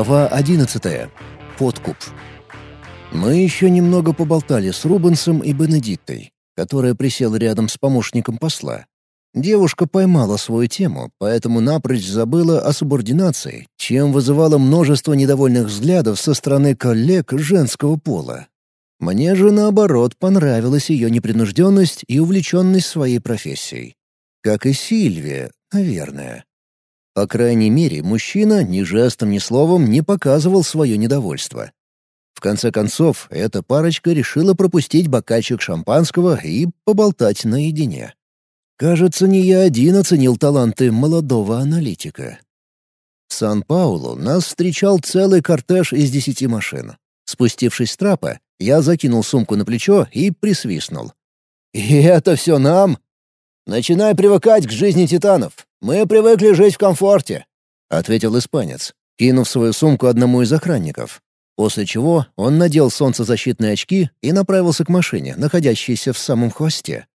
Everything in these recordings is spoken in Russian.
Глава 11. Подкуп. Мы еще немного поболтали с Рубенсом и Бенедиктой, которая присела рядом с помощником посла. Девушка поймала свою тему, поэтому напрочь забыла о субординации, чем вызывало множество недовольных взглядов со стороны коллег женского пола. Мне же, наоборот, понравилась ее непринужденность и увлеченность своей профессией. Как и Сильвия, наверное. По крайней мере, мужчина ни жестом, ни словом не показывал свое недовольство. В конце концов, эта парочка решила пропустить бокальчик шампанского и поболтать наедине. Кажется, не я один оценил таланты молодого аналитика. В Сан-Паулу нас встречал целый кортеж из десяти машин. Спустившись с трапа, я закинул сумку на плечо и присвистнул. «И это все нам?» «Начинай привыкать к жизни титанов. Мы привыкли жить в комфорте», — ответил испанец, кинув свою сумку одному из охранников. После чего он надел солнцезащитные очки и направился к машине, находящейся в самом хвосте.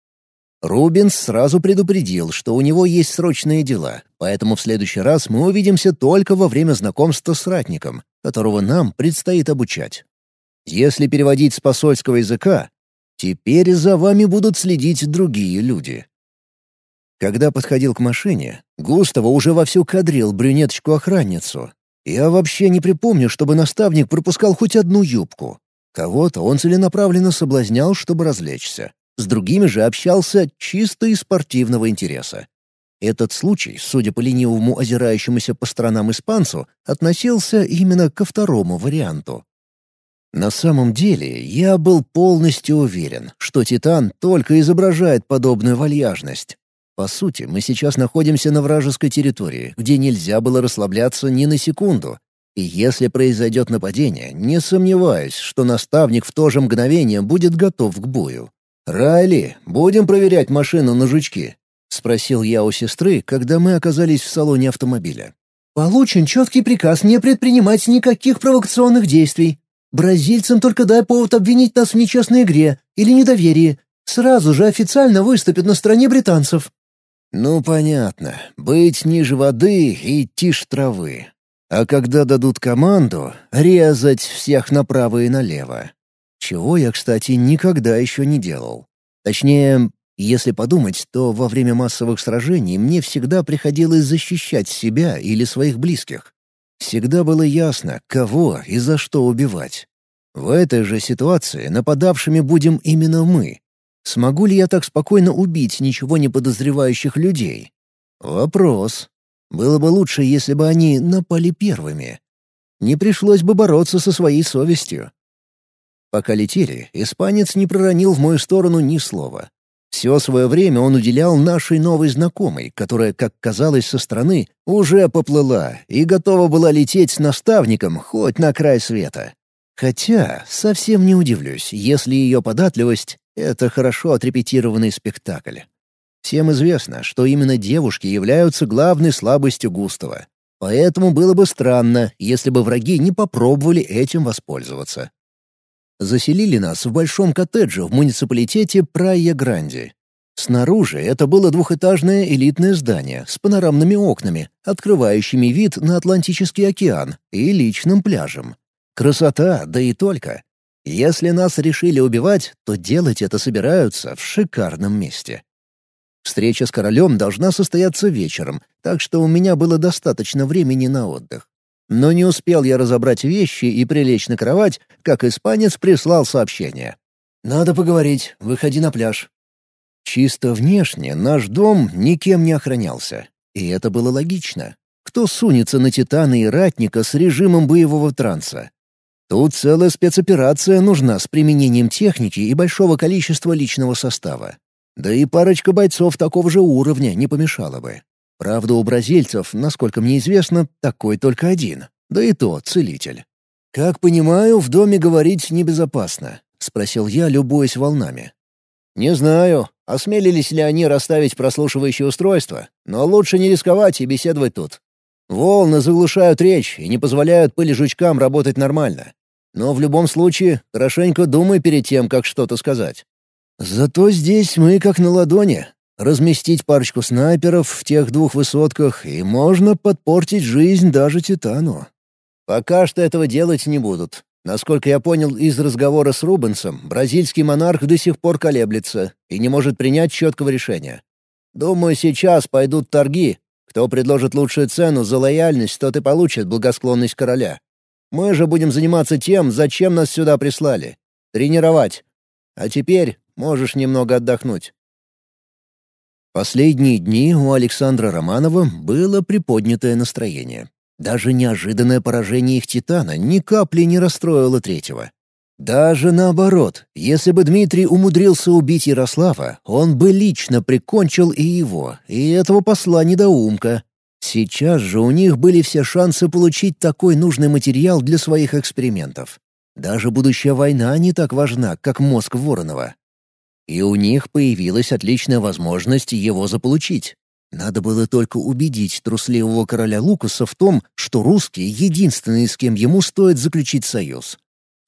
Рубинс сразу предупредил, что у него есть срочные дела, поэтому в следующий раз мы увидимся только во время знакомства с ратником, которого нам предстоит обучать. Если переводить с посольского языка, теперь за вами будут следить другие люди. Когда подходил к машине, Густаво уже вовсю кадрил брюнеточку-охранницу. Я вообще не припомню, чтобы наставник пропускал хоть одну юбку. Кого-то он целенаправленно соблазнял, чтобы развлечься. С другими же общался чисто из спортивного интереса. Этот случай, судя по ленивому озирающемуся по сторонам испанцу, относился именно ко второму варианту. На самом деле, я был полностью уверен, что Титан только изображает подобную вальяжность. По сути, мы сейчас находимся на вражеской территории, где нельзя было расслабляться ни на секунду. И если произойдет нападение, не сомневаюсь, что наставник в то же мгновение будет готов к бою. «Райли, будем проверять машину на жучки?» — спросил я у сестры, когда мы оказались в салоне автомобиля. «Получен четкий приказ не предпринимать никаких провокационных действий. Бразильцам только дай повод обвинить нас в нечестной игре или недоверии. Сразу же официально выступят на стороне британцев». Ну, понятно. Быть ниже воды и тишь травы. А когда дадут команду, резать всех направо и налево. Чего я, кстати, никогда еще не делал. Точнее, если подумать, то во время массовых сражений мне всегда приходилось защищать себя или своих близких. Всегда было ясно, кого и за что убивать. В этой же ситуации нападавшими будем именно мы, Смогу ли я так спокойно убить ничего не подозревающих людей? Вопрос. Было бы лучше, если бы они напали первыми. Не пришлось бы бороться со своей совестью. Пока летели, испанец не проронил в мою сторону ни слова. Все свое время он уделял нашей новой знакомой, которая, как казалось со стороны, уже поплыла и готова была лететь с наставником хоть на край света. Хотя совсем не удивлюсь, если ее податливость это хорошо отрепетированный спектакль. Всем известно, что именно девушки являются главной слабостью Густава. Поэтому было бы странно, если бы враги не попробовали этим воспользоваться. Заселили нас в большом коттедже в муниципалитете Прайя-Гранди. Снаружи это было двухэтажное элитное здание с панорамными окнами, открывающими вид на Атлантический океан и личным пляжем. Красота, да и только. Если нас решили убивать, то делать это собираются в шикарном месте. Встреча с королем должна состояться вечером, так что у меня было достаточно времени на отдых. Но не успел я разобрать вещи и прилечь на кровать, как испанец прислал сообщение. «Надо поговорить, выходи на пляж». Чисто внешне наш дом никем не охранялся. И это было логично. Кто сунется на Титана и Ратника с режимом боевого транса? Тут целая спецоперация нужна с применением техники и большого количества личного состава. Да и парочка бойцов такого же уровня не помешала бы. Правда, у бразильцев, насколько мне известно, такой только один. Да и то целитель. «Как понимаю, в доме говорить небезопасно», — спросил я, любуясь волнами. «Не знаю, осмелились ли они расставить прослушивающее устройство, но лучше не рисковать и беседовать тут. Волны заглушают речь и не позволяют пыли-жучкам работать нормально. Но в любом случае, хорошенько думай перед тем, как что-то сказать. Зато здесь мы как на ладони. Разместить парочку снайперов в тех двух высотках, и можно подпортить жизнь даже Титану. Пока что этого делать не будут. Насколько я понял из разговора с Рубенсом, бразильский монарх до сих пор колеблется и не может принять четкого решения. Думаю, сейчас пойдут торги. Кто предложит лучшую цену за лояльность, тот и получит благосклонность короля. Мы же будем заниматься тем, зачем нас сюда прислали. Тренировать. А теперь можешь немного отдохнуть. Последние дни у Александра Романова было приподнятое настроение. Даже неожиданное поражение их Титана ни капли не расстроило третьего. Даже наоборот, если бы Дмитрий умудрился убить Ярослава, он бы лично прикончил и его, и этого посла недоумка. Сейчас же у них были все шансы получить такой нужный материал для своих экспериментов. Даже будущая война не так важна, как мозг Воронова. И у них появилась отличная возможность его заполучить. Надо было только убедить трусливого короля Лукаса в том, что русские — единственные, с кем ему стоит заключить союз.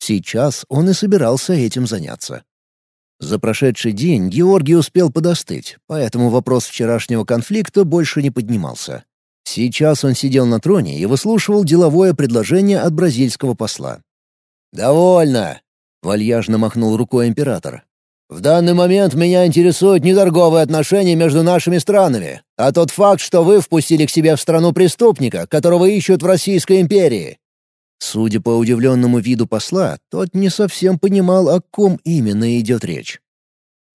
Сейчас он и собирался этим заняться. За прошедший день Георгий успел подостыть, поэтому вопрос вчерашнего конфликта больше не поднимался. Сейчас он сидел на троне и выслушивал деловое предложение от бразильского посла. «Довольно!» — вальяжно махнул рукой император. В данный момент меня интересуют не торговые отношения между нашими странами, а тот факт, что вы впустили к себе в страну преступника, которого ищут в Российской империи». Судя по удивленному виду посла, тот не совсем понимал, о ком именно идет речь.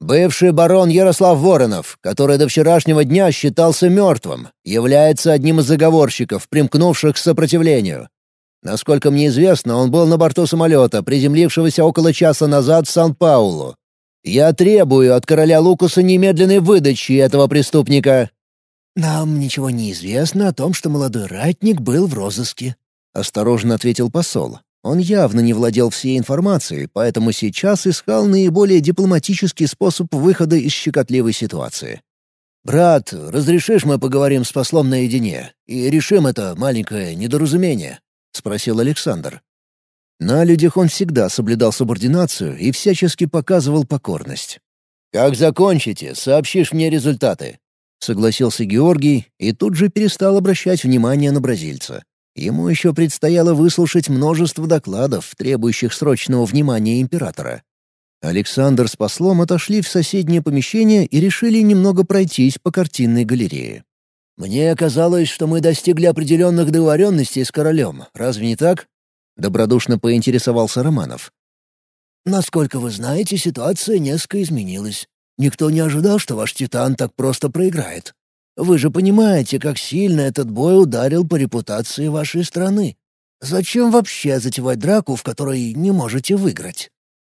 Бывший барон Ярослав Воронов, который до вчерашнего дня считался мертвым, является одним из заговорщиков, примкнувших к сопротивлению. Насколько мне известно, он был на борту самолета, приземлившегося около часа назад в Сан-Паулу. Я требую от короля Лукуса немедленной выдачи этого преступника». «Нам ничего не известно о том, что молодой ратник был в розыске», — осторожно ответил посол. Он явно не владел всей информацией, поэтому сейчас искал наиболее дипломатический способ выхода из щекотливой ситуации. «Брат, разрешишь мы поговорим с послом наедине и решим это маленькое недоразумение?» — спросил Александр. На людях он всегда соблюдал субординацию и всячески показывал покорность. «Как закончите, сообщишь мне результаты», — согласился Георгий и тут же перестал обращать внимание на бразильца. Ему еще предстояло выслушать множество докладов, требующих срочного внимания императора. Александр с послом отошли в соседнее помещение и решили немного пройтись по картинной галерее. «Мне казалось, что мы достигли определенных договоренностей с королем, разве не так?» — добродушно поинтересовался Романов. «Насколько вы знаете, ситуация несколько изменилась. Никто не ожидал, что ваш Титан так просто проиграет. Вы же понимаете, как сильно этот бой ударил по репутации вашей страны. Зачем вообще затевать драку, в которой не можете выиграть?»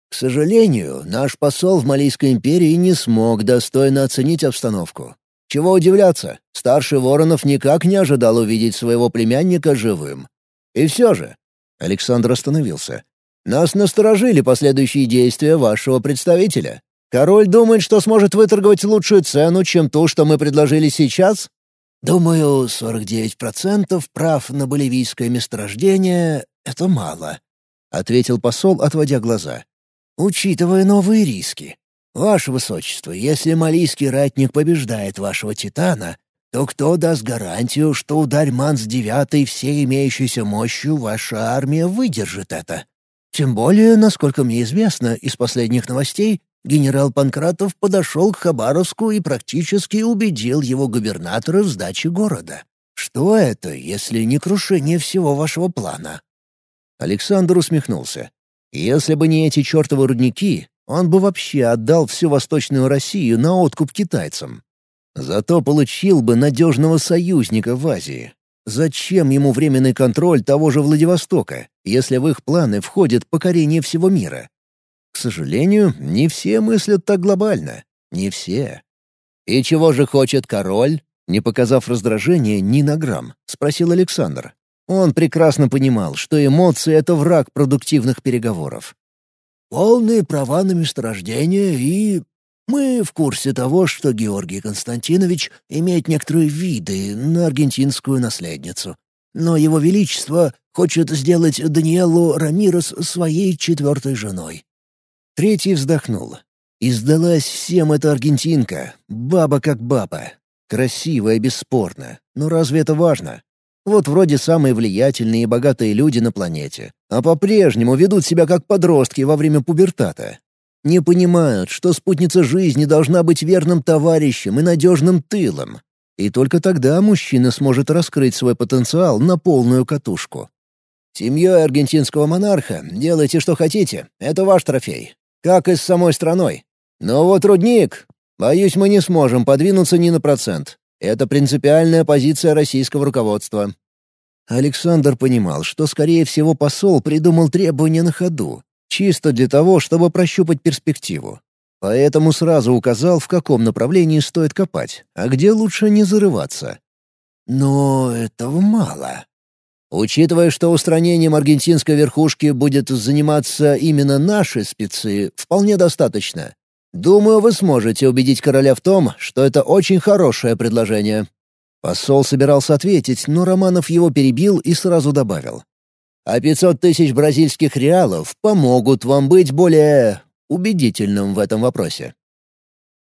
К сожалению, наш посол в Малийской империи не смог достойно оценить обстановку. Чего удивляться, старший Воронов никак не ожидал увидеть своего племянника живым. И все же, Александр остановился. «Нас насторожили последующие действия вашего представителя. Король думает, что сможет выторговать лучшую цену, чем ту, что мы предложили сейчас?» «Думаю, 49% прав на боливийское месторождение — это мало», — ответил посол, отводя глаза. «Учитывая новые риски. Ваше Высочество, если малийский ратник побеждает вашего Титана, то кто даст гарантию, что ударь Манс девятой всей имеющейся мощью ваша армия выдержит это? Тем более, насколько мне известно из последних новостей, генерал Панкратов подошел к Хабаровску и практически убедил его губернатора в сдаче города. Что это, если не крушение всего вашего плана?» Александр усмехнулся. «Если бы не эти чертовы рудники, он бы вообще отдал всю Восточную Россию на откуп китайцам. Зато получил бы надежного союзника в Азии. Зачем ему временный контроль того же Владивостока, если в их планы входит покорение всего мира? Сожалению, не все мыслят так глобально. Не все. «И чего же хочет король?» Не показав раздражения ни на грамм, спросил Александр. Он прекрасно понимал, что эмоции — это враг продуктивных переговоров. «Полные права на месторождение и мы в курсе того, что Георгий Константинович имеет некоторые виды на аргентинскую наследницу. Но его величество хочет сделать Даниэлу Рамирос своей четвертой женой». Третий вздохнул. И сдалась всем эта аргентинка, баба как баба. Красивая, бесспорно. Но разве это важно? Вот вроде самые влиятельные и богатые люди на планете, а по-прежнему ведут себя как подростки во время пубертата. Не понимают, что спутница жизни должна быть верным товарищем и надежным тылом. И только тогда мужчина сможет раскрыть свой потенциал на полную катушку. Семьей аргентинского монарха делайте, что хотите, это ваш трофей. Как и с самой страной. Но вот рудник... Боюсь, мы не сможем подвинуться ни на процент. Это принципиальная позиция российского руководства. Александр понимал, что, скорее всего, посол придумал требования на ходу, чисто для того, чтобы прощупать перспективу. Поэтому сразу указал, в каком направлении стоит копать, а где лучше не зарываться. Но этого мало. Учитывая, что устранением аргентинской верхушки будет заниматься именно наши спецы, вполне достаточно. Думаю, вы сможете убедить короля в том, что это очень хорошее предложение». Посол собирался ответить, но Романов его перебил и сразу добавил. «А пятьсот тысяч бразильских реалов помогут вам быть более убедительным в этом вопросе».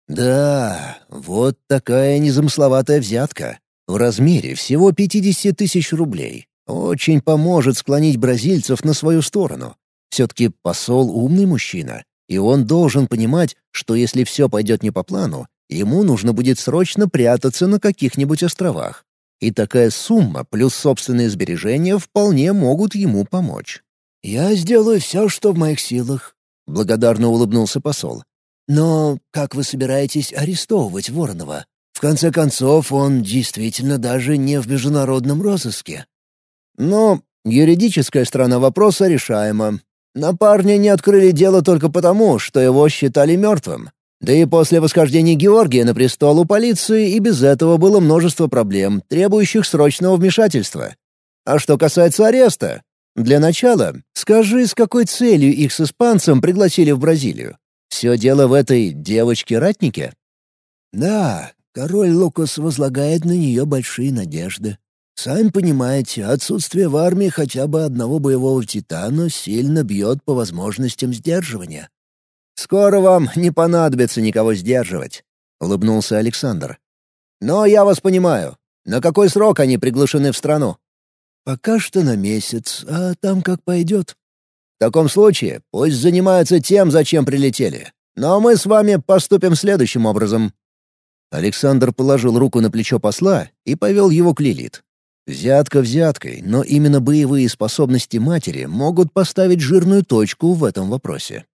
«Да, вот такая незамысловатая взятка. В размере всего 50 тысяч рублей. Очень поможет склонить бразильцев на свою сторону. Все-таки посол умный мужчина, и он должен понимать, что если все пойдет не по плану, ему нужно будет срочно прятаться на каких-нибудь островах. И такая сумма плюс собственные сбережения вполне могут ему помочь. «Я сделаю все, что в моих силах», — благодарно улыбнулся посол. «Но как вы собираетесь арестовывать Воронова? В конце концов, он действительно даже не в международном розыске». Но юридическая сторона вопроса решаема. На парня не открыли дело только потому, что его считали мертвым. Да и после восхождения Георгия на престол у полиции и без этого было множество проблем, требующих срочного вмешательства. А что касается ареста, для начала скажи, с какой целью их с испанцем пригласили в Бразилию. Все дело в этой девочке-ратнике? Да, король Лукас возлагает на нее большие надежды. Сами понимаете, отсутствие в армии хотя бы одного боевого титана сильно бьет по возможностям сдерживания. «Скоро вам не понадобится никого сдерживать», — улыбнулся Александр. «Но я вас понимаю. На какой срок они приглашены в страну?» «Пока что на месяц, а там как пойдет». «В таком случае пусть занимаются тем, зачем прилетели. Но мы с вами поступим следующим образом». Александр положил руку на плечо посла и повел его к Лилит. Взятка взяткой, но именно боевые способности матери могут поставить жирную точку в этом вопросе.